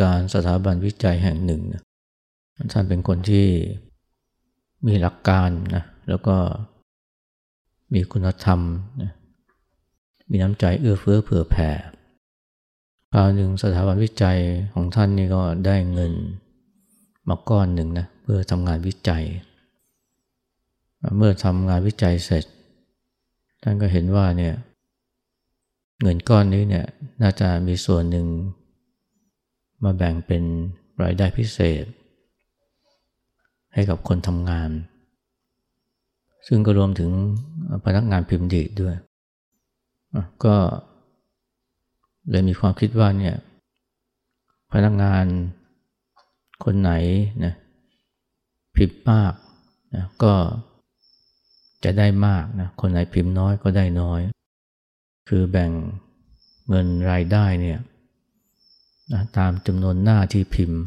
การสถาบันวิจัยแห่งหนึ่งนะท่านเป็นคนที่มีหลักการนะแล้วก็มีคุณธรรมนะมีน้ำใจเอื้อเฟื้อเผื่อแผ่คราวหนึ่งสถาบันวิจัยของท่านนี่ก็ได้เงินมาก้อนหนึ่งนะเพื่อทำงานวิจัย เมื่อทำงานวิจัยเสร็จ ท่านก็เห็นว่าเนี่ยเงินก้อนนี้เนี่ยน่าจะมีส่วนหนึ่ง มาแบ่งเป็นรายได้พิเศษ ให้กับคนทำงาน ซึ่งก็รวมถึงพนักงานพิมพ์ดีดด้วย ก็เลยมีความคิดว่าเนี่ยพนักงานคนไหนนะพิมพ์มากนะก็จะได้มากนะคนไหนพิมพ์น้อยก็ได้น้อย คือแบ่งเงินรายได้เนี่ย นะตามจำนวนหน้าที่พิมพ์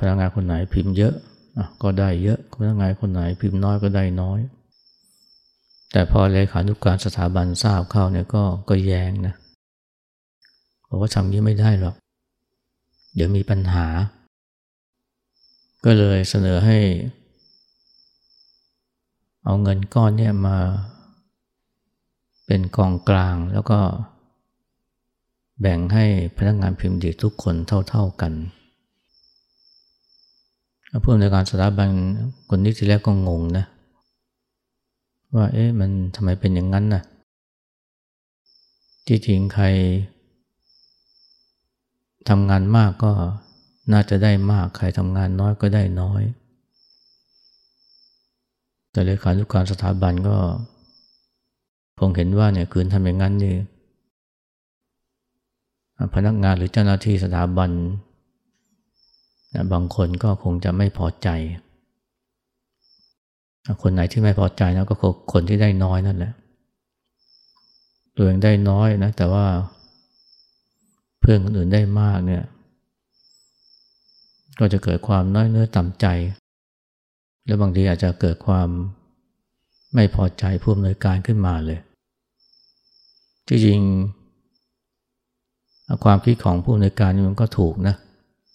พนักงานคนไหนพิมพ์เยอะก็ได้เยอะ พนักงานคนไหนพิมพ์น้อยก็ได้น้อย แต่พอเลขานุกการสถาบันทราบเข้าเนี่ยก็ก็แย้งนะบอกว่าทำนี้ไม่ได้หรอก เดี๋ยวมีปัญหา ก็เลยเสนอให้ เอาเงินก้อนเนี่ยมา เป็นกองกลางแล้วก็ แบ่งให้พนักงานพิมพ์ดีทุกคนเท่า ๆกันผู้อำนวยการสถาบันคนนี้ทีแรกก็งงนะ ว่าเอ๊ะมันทำไมเป็นอย่างนั้นนะ่ะที่จริงใครทำงานมากก็น่าจะได้มาก ใครทำงานน้อยก็ได้น้อย แต่เลขานุการสถาบันก็คงเห็นว่าเนี่ยคืนทำอย่างนั้นนี่ พนักงานหรือเจ้าหน้าที่สถาบันนะบางคนก็คงจะไม่พอใจ คนไหนที่ไม่พอใจนะก็คนที่ได้น้อยนั่นแหละ ตัวเองได้น้อยนะ แต่ว่าเพื่อนคนอื่นได้มากเนี่ย ก็จะเกิดความน้อยเนื้อต่ำใจ แล้วบางทีอาจจะเกิดความไม่พอใจผู้อำนวยการขึ้นมาเลยที่จริง ความคิดของผู้อำนการมันก็ถูกนะ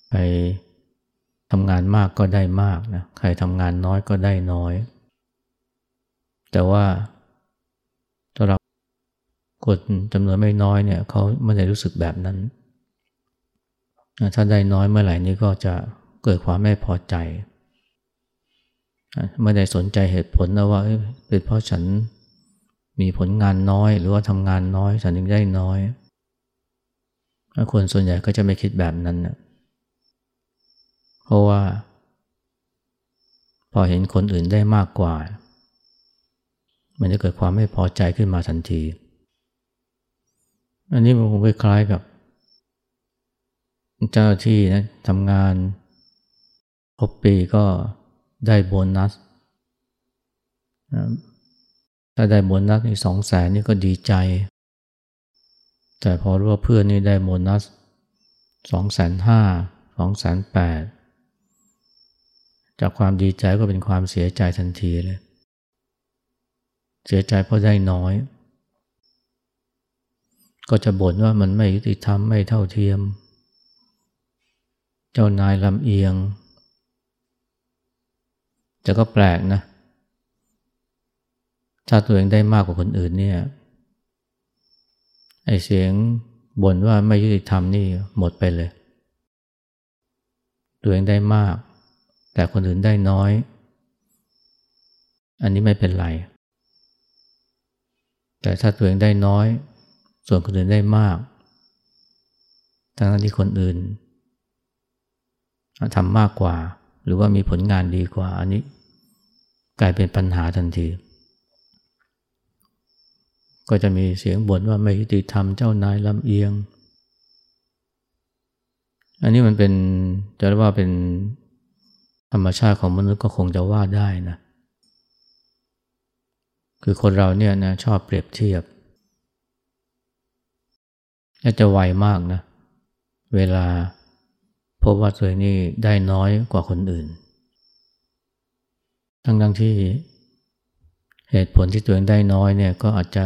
ใครทำงานมากก็ได้มากนะใครทำงานน้อยก็ได้น้อย แต่ว่าสำหรับคนจำนวนไม่น้อยเนี่ยเขาไม่ได้รู้สึกแบบนั้น ถ้าได้น้อยเมื่อไหร่นี้ก็จะเกิดความไม่พอใจไม่ได้สนใจเหตุผลนะว่าเป็นเพราะฉันมีผลงานน้อย หรือว่าทำงานน้อยฉันถึงได้น้อย คนส่วนใหญ่ก็จะไม่คิดแบบนั้นนะเพราะว่า พอเห็นคนอื่นได้มากกว่า มันจะเกิดความไม่พอใจขึ้นมาทันที อันนี้มันคงคล้ายกับ เจ้าที่นะทำงานครบปีก็ได้โบนัส ถ้าได้โบนัสนี่สองแสนนี่ก็ดีใจ แต่พอรู้ว่าเพื่อนนี่ได้โบนัสสองแสนห้าสองแสนแปดจากความดีใจก็เป็นความเสียใจทันทีเลย เสียใจเพราะได้น้อย ก็จะบ่นว่ามันไม่ยุติธรรมไม่เท่าเทียม เจ้านายลำเอียงจะก็แปลกนะ ถ้าตัวเองได้มากกว่าคนอื่นเนี่ย ไอเสียงบ่นว่าไม่ยุติธรรมนี่หมดไปเลย ตัวเองได้มาก แต่คนอื่นได้น้อย อันนี้ไม่เป็นไร แต่ถ้าตัวเองได้น้อย ส่วนคนอื่นได้มากทั้งที่คนอื่นทำมากกว่า หรือว่ามีผลงานดีกว่า อันนี้กลายเป็นปัญหาทันที ก็จะมีเสียงบ่นว่าไม่ยุติธรรมเจ้านายลำเอียง อันนี้มันเป็นจะเรียกว่าเป็นธรรมชาติของมนุษย์ก็คงจะว่าได้นะคือคนเราเนี่ยนะชอบเปรียบเทียบและจะไวมากนะ เวลาพบว่าตัวเองนี่ได้น้อยกว่าคนอื่น ทั้งทั้งที่เหตุผลที่ตัวเองได้น้อยเนี่ยก็อาจจะ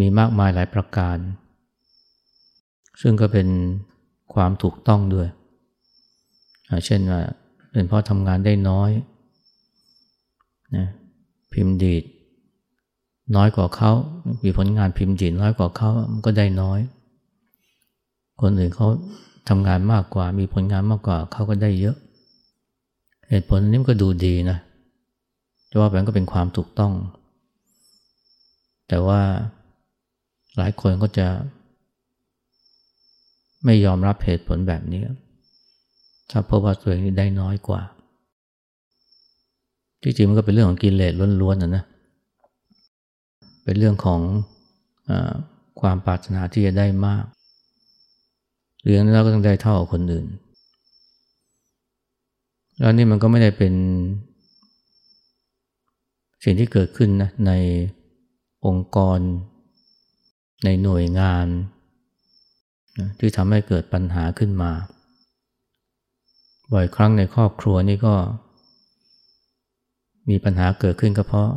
มีมากมายหลายประการ ซึ่งก็เป็นความถูกต้องด้วย เช่นว่าเป็นเพราะทำงานได้น้อยนะพิมพ์ดีดน้อยกว่าเขามีผลงานพิมพ์ดีดน้อยกว่าเขามันก็ได้น้อย คนอื่นเขาทำงานมากกว่า มีผลงานมากกว่าเขาก็ได้เยอะ เหตุผลนี้ก็ดูดีนะจะว่าไปก็เป็นความถูกต้อง แต่ว่า หลายคนก็จะไม่ยอมรับเหตุผลแบบนี้ ถ้าพบว่าตัวเองได้น้อยกว่าที่จริงมันก็เป็นเรื่องของกิเลสล้วนๆนะนะ เป็นเรื่องของอความปรารถนาที่จะได้มากเรียนแล้วก็ต้องได้เท่ากับคนอื่น แล้วนี่มันก็ไม่ได้เป็น สิ่งที่เกิดขึ้นนะในองค์กร ในหน่วยงานนะที่ทำให้เกิดปัญหาขึ้นมา บ่อยครั้งในครอบครัวนี่ก็ มีปัญหาเกิดขึ้นก็เพราะ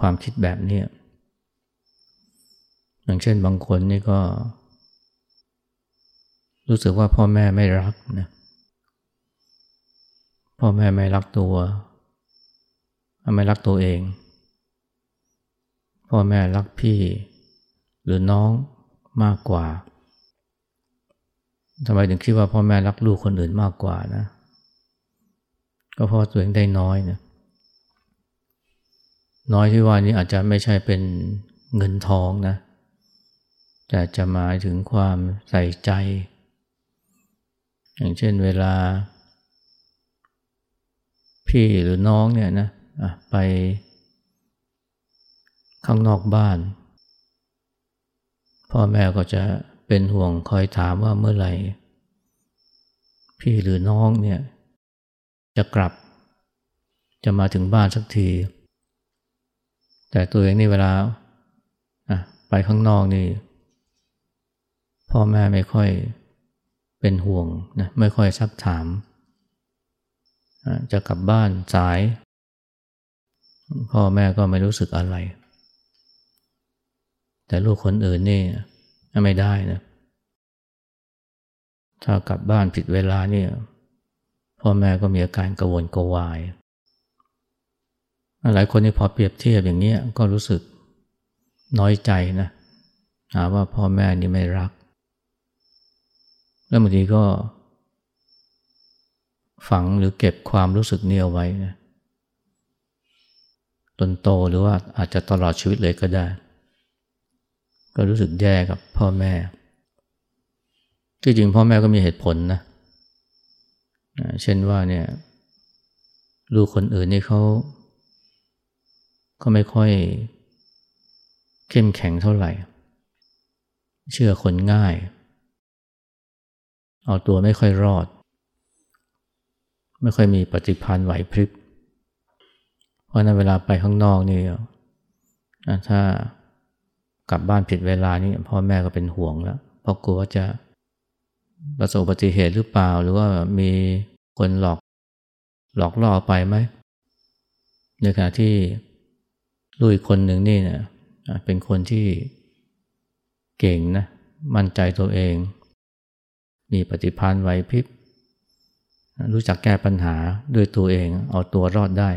ความคิดแบบนี้อย่างเช่นบางคนนี่ก็ รู้สึกว่าพ่อแม่ไม่รักนะพ่อแม่ไม่รักตัว ไม่รักตัวเอง พ่อแม่รักพี่ หรือน้องมากกว่าทำไมถึงคิดว่าพ่อแม่รักลูกคนอื่นมากกว่านะ ก็เพราะตัวเองได้น้อยนะน้อยที่ว่านี้อาจจะไม่ใช่เป็นเงินทองนะ แต่จะหมายถึงความใส่ใจ อย่างเช่นเวลา พี่หรือน้องเนี่ยนะไปข้างนอกบ้าน พ่อแม่ก็จะเป็นห่วงคอยถามว่าเมื่อไหร่ พี่หรือน้องเนี่ย จะกลับ จะมาถึงบ้านสักที แต่ตัวเองนี่เวลาไปข้างนอกนี่ พ่อแม่ไม่ค่อยเป็นห่วงนะไม่ค่อยซักถาม จะกลับบ้านสาย พ่อแม่ก็ไม่รู้สึกอะไร แต่ลูกคนอื่นนี่ไม่ได้นะ ถ้ากลับบ้านผิดเวลาเนี่ยพ่อแม่ก็มีอาการกระวนกระวาย หลายคนนี่พอเปรียบเทียบอย่างนี้ก็รู้สึกน้อยใจนะหาว่าพ่อแม่นี่ไม่รัก แล้วบางทีก็ ฝังหรือเก็บความรู้สึกนี้เอาไว้นะจนโตหรือว่าอาจจะตลอดชีวิตเลยก็ได้ ก็รู้สึกแย่กับพ่อแม่ ที่จริงพ่อแม่ก็มีเหตุผลนะ เช่นว่าเนี่ย ลูกคนอื่นนี่เขาก็ไม่ค่อยเข้มแข็งเท่าไหร่ เชื่อคนง่าย เอาตัวไม่ค่อยรอด ไม่ค่อยมีปฏิพันธ์ไหวพริบ เพราะนั้นเวลาไปข้างนอกนี่ถ้า กลับบ้านผิดเวลานี่พ่อแม่ก็เป็นห่วงแล้วเพราะกลัวว่าจะประสบอุบัติเหตุหรือเปล่า หรือว่ามีคนหลอกหลอกล่อไปไหมในขณะที่ลูกอีกคนหนึ่งนี่เนี่ยเป็นคนที่เก่งนะมั่นใจตัวเอง มีปฏิพันธ์ไหวพริบรู้จักแก้ปัญหาด้วยตัวเอง เอาตัวรอดได้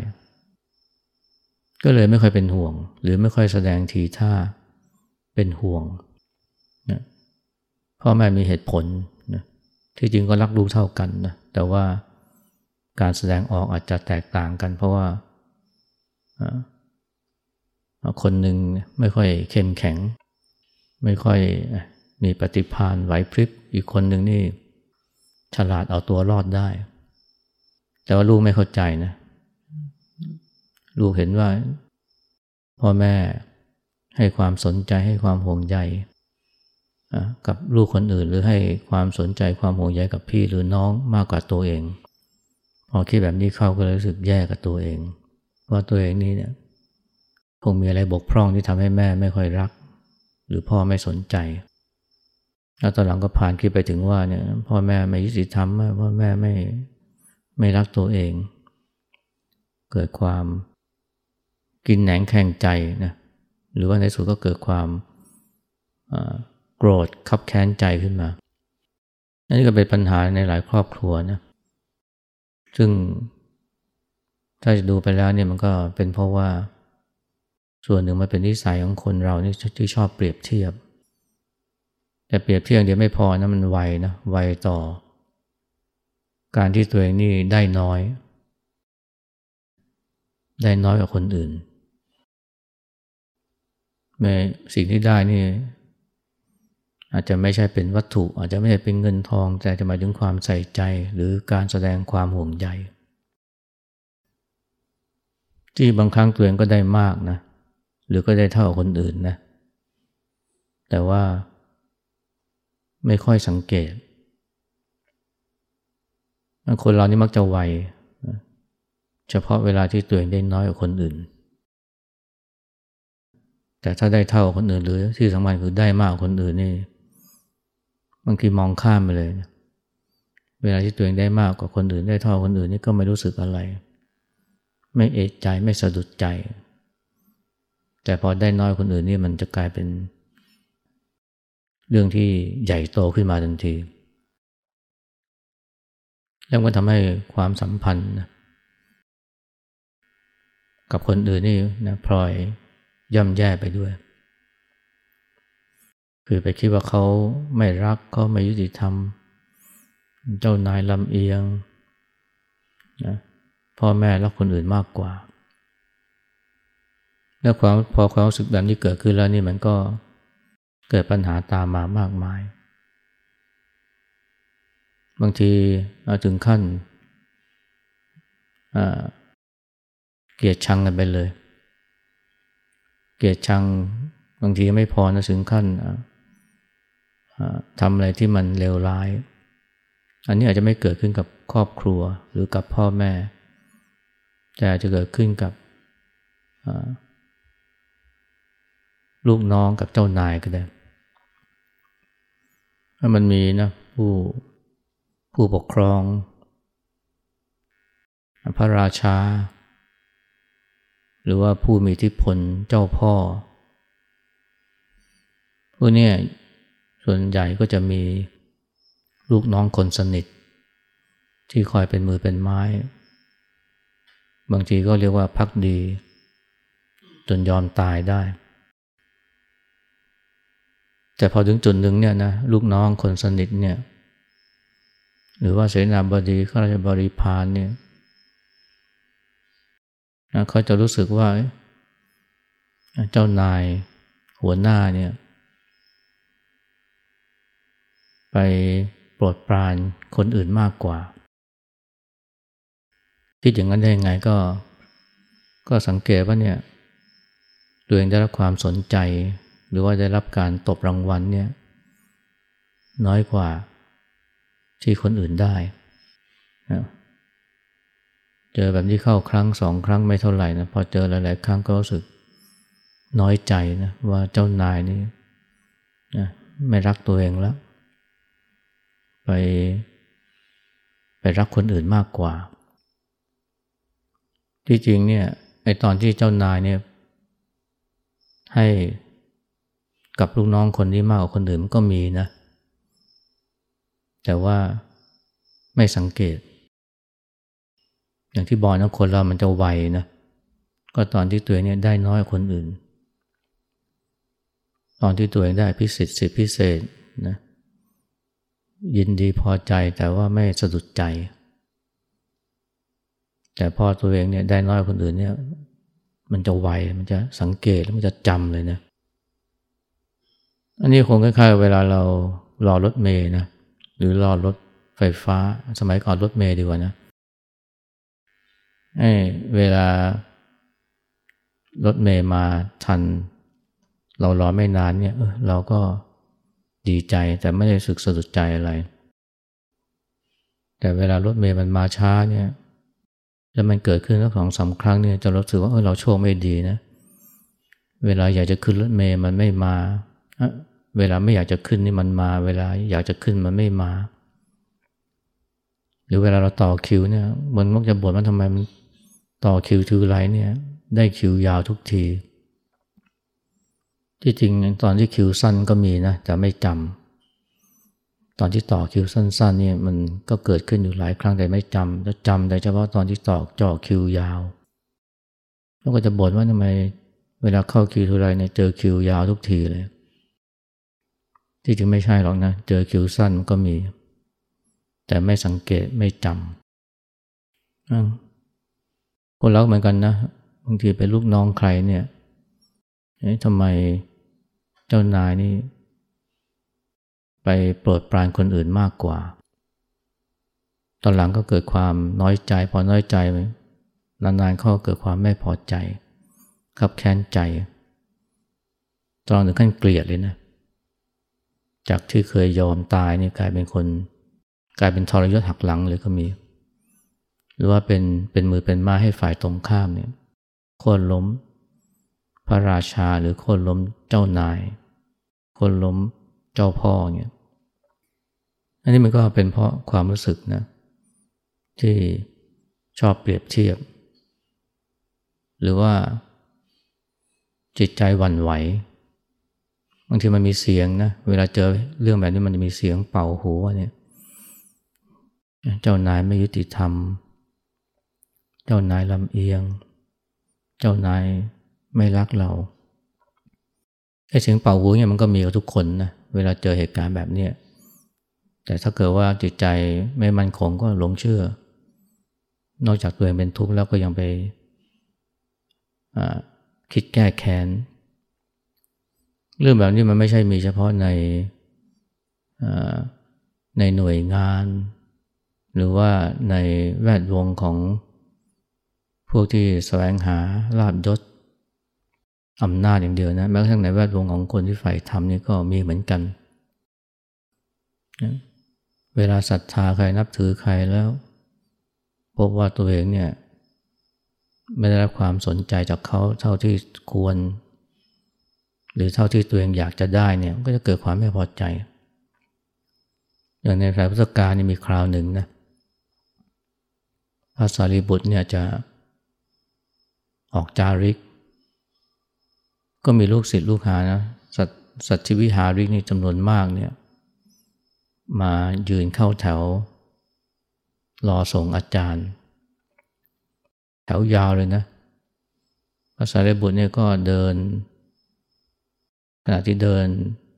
ก็เลยไม่ค่อยเป็นห่วง หรือไม่ค่อยแสดงทีท่า เป็นห่วงนะพ่อแม่มีเหตุผลนะที่จริงก็รักลูกเท่ากันนะแต่ว่าการแสดงออกอาจจะแตกต่างกัน เพราะว่าคนหนึ่งไม่ค่อยเข้มแข็ง ไม่ค่อยมีปฏิภาณไหวพริบอีกคนหนึ่งนี่ฉลาดเอาตัวรอดได้ แต่ว่าลูกไม่เข้าใจนะ ลูกเห็นว่า พ่อแม่ ให้ความสนใจให้ความห่วงใยกับลูกคนอื่น หรือให้ความสนใจความห่วงใยกับพี่หรือน้องมากกว่าตัวเอง พอคิดแบบนี้เข้าก็รู้สึกแย่กับตัวเอง ว่าตัวเองนี่เนี่ยคงมีอะไรบกพร่องที่ทำให้แม่ไม่ค่อยรัก หรือพ่อไม่สนใจแล้วตอนหลังก็ผ่านคิดไปถึงว่าเนี่ยพ่อแม่ไม่ยุติธรรมพ่อแม่ไม่ไม่รักตัวเอง เกิดความกินแหนงแข่งใจนะ หรือว่าในสุดก็เกิดความโกรธขับแค้นใจขึ้นมาอันนี้ก็เป็นปัญหาในหลายครอบครัวนะซึ่งถ้าจะดูไปแล้วเนี่ยมันก็เป็นเพราะว่า ส่วนหนึ่งมันเป็นนิสัยของคนเรานี่ที่ชอบเปรียบเทียบ แต่เปรียบเทียบเดียวไม่พอนะมันไวนะไวต่อ การที่ตัวเองนี่ได้น้อย ได้น้อยกว่าคนอื่น แม้สิ่งที่ได้นี่อาจจะไม่ใช่เป็นวัตถุ อาจจะไม่ใช่เป็นเงินทอง แต่จะหมายถึงความใส่ใจหรือการแสดงความห่วงใยที่บางครั้งตัวเองก็ได้มากนะ หรือก็ได้เท่าคนอื่นนะ แต่ว่าไม่ค่อยสังเกต คนเรานี่มักจะไว เฉพาะเวลาที่ตัวเองได้น้อยกว่าคนอื่น แต่ถ้าได้เท่าคนอื่นหรือที่สำคัญคือได้มากกว่าคนอื่นนี่บางทีมองข้ามไปเลย เวลาที่ตัวเองได้มากกว่าคนอื่น ได้เท่าคนอื่นนี่ก็ไม่รู้สึกอะไร ไม่เอะใจไม่สะดุดใจ แต่พอได้น้อยคนอื่นนี่มันจะกลายเป็น เรื่องที่ใหญ่โตขึ้นมาทันที แล้วก็ทำให้ความสัมพันธ์ กับคนอื่นนี่นะพลอย ย่ำแย่ไปด้วย คือไปคิดว่าเขาไม่รักเขาไม่ยุติธรรม เจ้านายลำเอียงนะพ่อแม่รักคนอื่นมากกว่า แล้วความพอความรู้สึกแบบนี้เกิดขึ้นแล้วนี่มันก็เกิดปัญหาตามมามากมาย บางทีเอาถึงขั้นเกลียดชังกันไปเลย เกลียดชังบางทีไม่พอนะถึงขั้นทำอะไรที่มันเลวร้าย อันนี้อาจจะไม่เกิดขึ้นกับครอบครัวหรือกับพ่อแม่ แต่อาจจะเกิดขึ้นกับลูกน้องกับเจ้านายก็ได้ถ้ามันมีนะผู้ผู้ปกครอง พระราชา หรือว่าผู้มีอิทธิพลเจ้าพ่อพวกนี้ส่วนใหญ่ก็จะมีลูกน้องคนสนิท ที่คอยเป็นมือเป็นไม้ บางทีก็เรียกว่าพักดี จนยอมตายได้ แต่พอถึงจุดหนึ่งเนี่ยนะลูกน้องคนสนิทเนี่ยหรือว่าเสนาบดีข้าราชบริพารเนี่ย นะเขาจะรู้สึกว่าเจ้านายหัวหน้าเนี่ย ไปโปรดปรานคนอื่นมากกว่า คิดอย่างนั้นได้ยังไงก็ ก็สังเกตว่าเนี่ยตัวเองได้รับความสนใจ หรือว่าได้รับการตบรางวัลเนี่ย น้อยกว่าที่คนอื่นได้นะ เจอแบบนี้เข้าครั้งสองครั้งไม่เท่าไหร่นะพอเจอหลาย ๆ ครั้งก็รู้สึกน้อยใจนะว่าเจ้านายนี่นะไม่รักตัวเองแล้ว ไปไปรักคนอื่นมากกว่า ที่จริงเนี่ยไอตอนที่เจ้านายเนี่ยให้กับลูกน้องคนนี้มากกว่าคนอื่นมันก็มีนะ แต่ว่าไม่สังเกต อย่างที่บอกนะคนเรามันจะไวนะก็ตอนที่ตัวเองเนี่ยได้น้อยคนอื่น ตอนที่ตัวเองได้พิเศษสิพิเศษนะยินดีพอใจแต่ว่าไม่สะดุดใจ แต่พอตัวเองเนี่ยได้น้อยคนอื่นเนี่ย มันจะไวมันจะสังเกตแล้วมันจะจำเลยนะอันนี้คงคล้ายๆเวลาเรารอรถเมย์นะหรือรอรถไฟฟ้าสมัยก่อนรถเมย์ดีกว่านะเเวลารถเมย์มาทัน เรารอไม่นานเนี่ยเเราก็ดีใจแต่ไม่ได้สึกสะดุดใจอะไร แต่เวลารถเมย์มันมาช้าเนี่ยแล้วมันเกิดขึ้นสักสองสาครั้งเนี่ยจะรู้สึกว่าเออเราโชคไม่ดีนะ เวลาอยากจะขึ้นรถเมย์มันไม่มา เวลาไม่อยากจะขึ้นนี่มันมา เวลาอยากจะขึ้นมันไม่มา หรือเวลาเราต่อคิวเนี่ยมันมักจะบ่นว่าทำไมมัน ต่อคิวทีไรเนี่ยได้คิวยาวทุกที ที่จริงตอนที่คิวสั้นก็มีนะแต่ไม่จำตอนที่ต่อคิวสั้นๆเนี่ยมันก็เกิดขึ้นอยู่หลายครั้งแต่ไม่จำแล้วจำแต่เฉพาะตอนที่ต่อจ่อคิวยาวแล้วก็จะบ่นว่าทำไมเวลาเข้าคิวทุไรเนี่ยเจอคิวยาวทุกทีเลย ที่จริงไม่ใช่หรอกนะเจอคิวสั้นมันก็มี แต่ไม่สังเกตไม่จำ คนเราเหมือนกันนะบางทีเป็นลูกน้องใครเนี่ยทำไมเจ้านายนี่ ไปโปรดปรานคนอื่นมากกว่า ตอนหลังก็เกิดความน้อยใจ พอน้อยใจนานๆเขาเกิดความไม่พอใจขับแค้นใจตอนถึงขั้นเกลียดเลยนะ จากที่เคยยอมตายนี่กลายเป็นคน กลายเป็นทรยศหักหลังเลยก็มี หรือว่าเป็นเป็นมือเป็นม้าให้ฝ่ายตรงข้ามเนี่ยโค่นล้ม พระราชาหรือโค่นล้มเจ้านายโค่นล้มเจ้าพ่อเนี่ยอันนี้มันก็เป็นเพราะความรู้สึกนะที่ชอบเปรียบเทียบ หรือว่าจิตใจหวั่นไหวบางทีมันมีเสียงนะเวลาเจอเรื่องแบบนี้มันจะมีเสียงเป่าหูว่าเนี่ย เจ้านายไม่ยุติธรรม เจ้านายลำเอียง เจ้านายไม่รักเราไอ้เสียงเป่าหูเนี่ยมันก็มีกับทุกคนนะเวลาเจอเหตุการณ์แบบเนี้ยแต่ถ้าเกิดว่าจิตใจไม่มั่นคงก็หลงเชื่อ นอกจากตัวเองเป็นทุกข์แล้วก็ยังไปคิดแก้แค้น เรื่องแบบนี้มันไม่ใช่มีเฉพาะในในหน่วยงาน หรือว่าในแวดวงของ วกที่แสวงหาลาบยศอำนาจอย่างเดียวนะแม้กระทั่งในแวดวงของคนที่ใฝ่ธรรมนี่ก็มีเหมือนกันเวลาศรัทธาใครนับถือใครแล้ว พบว่าตัวเองเนี่ยไม่ได้รับความสนใจจากเขาเท่าที่ควร หรือเท่าที่ตัวเองอยากจะได้เนี่ยก็จะเกิดความไม่พอใจ อย่างในสายพุทธกาลนี่มีคราวหนึ่งนะพระสารีบุตรเนี่ยจะ ออกจาริก ก็มีลูกศิษย์ลูกหานะสัตสัตชิวิหาริกนี่จำนวนมากเนี่ยมายืนเข้าแถว รอส่งอาจารย์ แถวยาวเลยนะพระสารีบุตรเนี่ยก็เดิน ขณะที่เดิน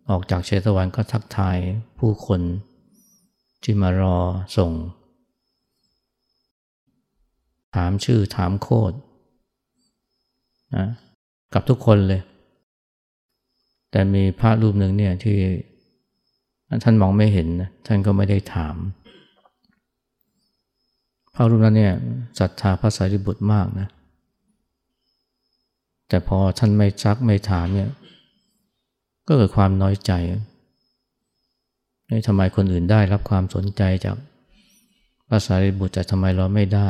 ออกจากเชตวันก็ทักทายผู้คนที่มารอส่ง ถามชื่อถามโคด นะกับทุกคนเลย แต่มีพระรูปหนึ่งเนี่ยที่ท่านมองไม่เห็นนะท่านก็ไม่ได้ถาม พระรูปนั้นเนี่ยศรัทธาพระสารีบุตรมากนะแต่พอท่านไม่ซักไม่ถามเนี่ยก็เกิดความน้อยใจทำไมคนอื่นได้รับความสนใจจากพระสารีบุตรแต่ทำไมเราไม่ได้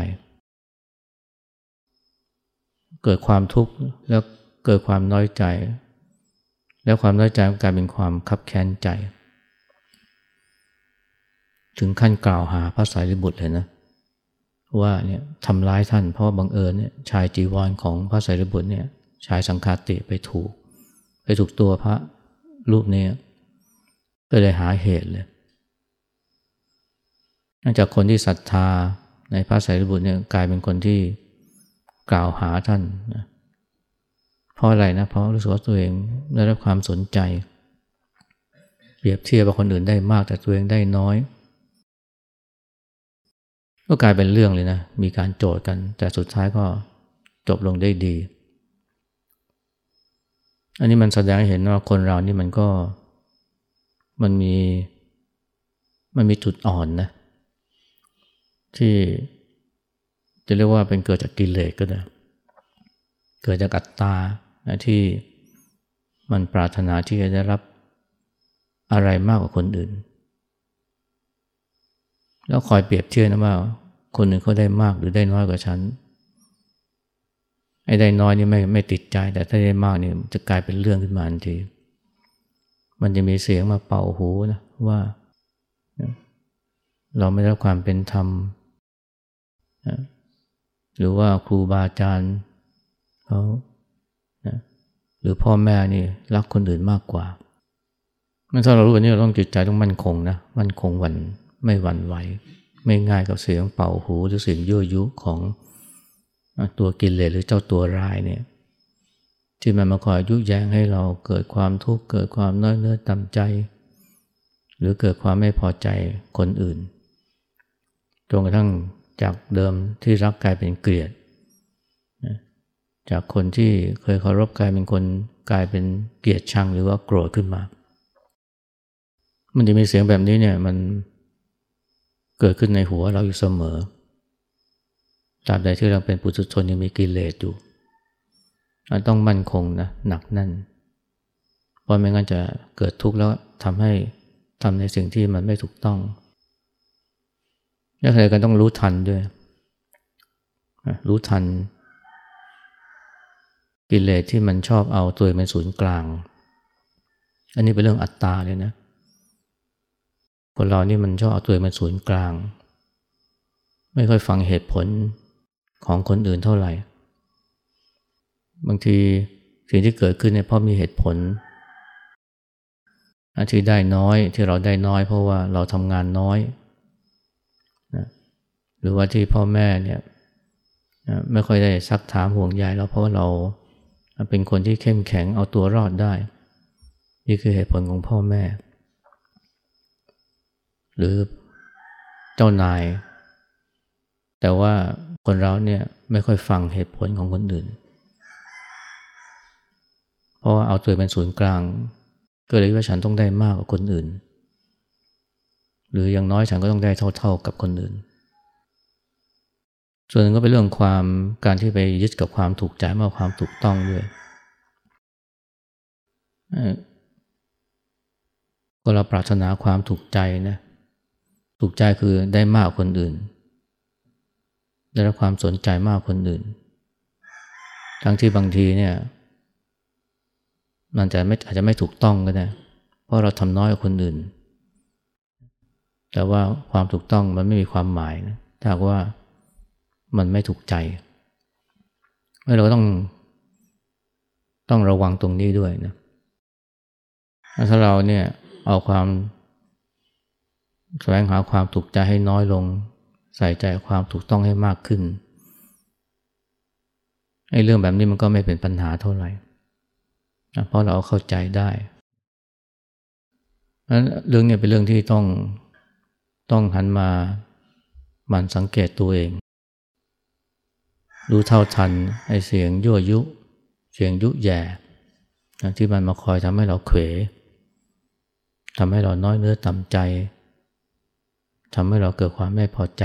เกิดความทุกข์แล้วเกิดความน้อยใจ แล้วความน้อยใจก็กลายเป็นความคับแค้นใจ ถึงขั้นกล่าวหาพระสารีบุตรเลยนะว่าเนี่ยทำร้ายท่านเพราะบังเอิญเนี่ยชายจีวรของพระสารีบุตรเนี่ยชายสังฆาติไปถูก ไปถูกตัวพระรูปนี้ก็เลยหาเหตุเลยนอกจากคนที่ศรัทธาในพระสารีบุตรเนี่ยกลายเป็นคนที่ กล่าวหาท่านนะเพราะอะไรนะ เพราะรู้สึกว่าตัวเองได้รับความสนใจ เปรียบเทียบกับคนอื่นได้มากแต่ตัวเองได้น้อย ก็กลายเป็นเรื่องเลยนะ มีการโจทย์กัน แต่สุดท้ายก็จบลงได้ดี อันนี้มันแสดงให้เห็นว่าคนเรานี่มันก็มันมีมันมีจุดอ่อนนะที่ จะเรียกว่าเป็นเกิดจากกิเลสก็ได้ เกิดจากอัตตาที่มันปรารถนาที่จะได้รับอะไรมากกว่าคนอื่น แล้วคอยเปรียบเทียบนะว่า คนหนึ่งเขาได้มากหรือได้น้อยกว่าฉันไอ้ได้น้อยนี่ไม่ไม่ติดใจ แต่ถ้าได้มากนี่จะกลายเป็นเรื่องขึ้นมาทันที มันจะมีเสียงมาเป่าหูนะว่าเราไม่ได้รับความเป็นธรรม หรือว่าครูบาอาจารย์เขาหรือพ่อแม่นี่รักคนอื่นมากกว่ามันถ้าเรารู้แบบนี้เราต้องจิตใจต้องมั่นคงนะมั่นคงวันไม่หวั่นไหวไม่ง่ายกับเสียงเป่าหูหรือเสียงยั่วยุของตัวกินเลสหรือเจ้าตัวร้ายเนี่ยที่มันมาคอยยุแยงให้เราเกิดความทุกข์เกิดความน้อยเนื้อต่ำใจ หรือเกิดความไม่พอใจคนอื่นจนกระทั่ง จากเดิมที่รักกลายเป็นเกลียด จากคนที่เคยเคารพกลายเป็นคนกลายเป็นเกลียดชังหรือว่าโกรธขึ้นมา มันจะมีเสียงแบบนี้เนี่ยมันเกิดขึ้นในหัวเราอยู่เสมอ ตราบใดที่เราเป็นปุถุชนยังมีกิเลสอยู่ต้องมั่นคงนะหนักแน่น เพราะไม่งั้นจะเกิดทุกข์แล้วทำให้ทำในสิ่งที่มันไม่ถูกต้อง และใครกันต้องรู้ทันด้วย รู้ทัน กิเลสที่มันชอบเอาตัวเป็นศูนย์กลาง อันนี้เป็นเรื่องอัตตาเลยนะ คนเรานี่มันชอบเอาตัวเป็นศูนย์กลาง ไม่ค่อยฟังเหตุผลของคนอื่นเท่าไหร่ บางทีสิ่งที่เกิดขึ้นเนี่ยเพราะมีเหตุผลที่ได้น้อยที่เราได้น้อยเพราะว่าเราทำงานน้อย รือว่าที่พ่อแม่เนี่ยไม่ค่อยได้ซักถามห่วงใยเราเพราะว่าเราเป็นคนที่เข้มแข็งเอาตัวรอดได้ นี่คือเหตุผลของพ่อแม่ หรือเจ้านาย แต่ว่าคนเราเนี่ยไม่ค่อยฟังเหตุผลของคนอื่น เพราะว่าเอาตัวเป็นศูนย์กลาง ก็เลยว่าฉันต้องได้มากกว่าคนอื่น หรืออย่างน้อยฉันก็ต้องได้เท่า ๆกับคนอื่น ส่วนนึงก็เป็นเรื่องความการที่ไปยึดกับความถูกใจมากความถูกต้องด้วยก็เราปรารถนาความถูกใจนะถูกใจคือได้มากคนอื่น ได้รับความสนใจมากคนอื่น ทั้งที่บางทีเนี่ย มันจะไม่อาจจะไม่ถูกต้องก็ได้เพราะเราทำน้อยกว่าคนอื่น แต่ว่าความถูกต้องมันไม่มีความหมายนะถ้าว่า มันไม่ถูกใจเราต้อง ต้องระวังตรงนี้ด้วยนะถ้าเราเนี่ยเอาความแสวงหาความถูกใจให้น้อยลง ใส่ใจความถูกต้องให้มากขึ้นไอ้เรื่องแบบนี้มันก็ไม่เป็นปัญหาเท่าไหร่เพราะเราเข้าใจได้นั้นเรื่องนี้เป็นเรื่องที่ต้องต้องหันมามันสังเกตตัวเอง รู้เท่าทันไอ้เสียงยั่วยุ เสียงยุแย่ที่มันมาคอยทำให้เราเขวทำให้เราน้อยเนื้อต่ำใจทำให้เราเกิดความไม่พอใจ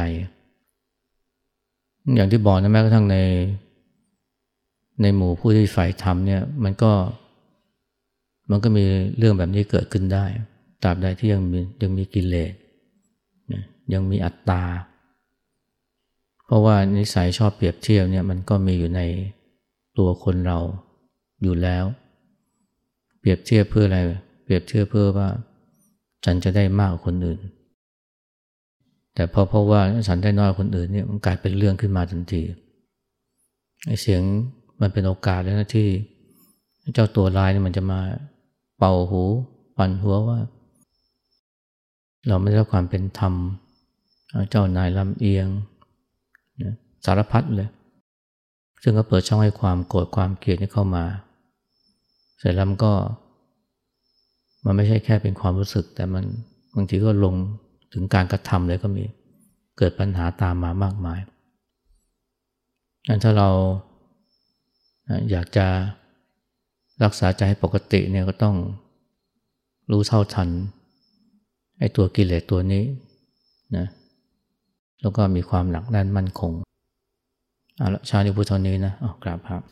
อย่างที่บอกนะแม้กระทั่งใน ในหมู่ผู้ที่ฝ่ายธรรมเนี่ยมันก็ มันก็มีเรื่องแบบนี้เกิดขึ้นได้ตราบใดที่ยังมียังมีกิเลสยังมีอัตตา ราะว่านิสัยชอบเปรียบเทียบเนี่ยมันก็มีอยู่ในตัวคนเราอยู่แล้ว เปรียบเทียบเพื่ออะไร เปรียบเทียบเพื่อว่า ฉันจะได้มากกว่าคนอื่น แต่พอเพราะว่าฉันได้น้อยกว่าคนอื่นเนี่ยมันกลายเป็นเรื่องขึ้นมาทันทีไอ้เสียงมันเป็นโอกาสแล้วนะที่ เจ้าตัวลายเนี่ยมันจะมาเป่าหูปั่นหัวว่า เราไม่ได้รับความเป็นธรรม เจ้านายลำเอียง สารพัดเลย ซึ่งก็เปิดช่องให้ความโกรธความเกลียดนี่เข้ามา เสร็จแล้วมันก็ มันไม่ใช่แค่เป็นความรู้สึก แต่มันบางทีก็ลงถึงการกระทำเลยก็มี เกิดปัญหาตามมามากมายงั้นถ้าเราอยากจะรักษาใจให้ปกติเนี่ยก็ต้องรู้เท่าทันไอ้ตัวกิเลสตัวนี้นะแล้วก็มีความหนักแน่นมั่นคง เอาละชาติพุทธนี้นะอ๋อกราบครับ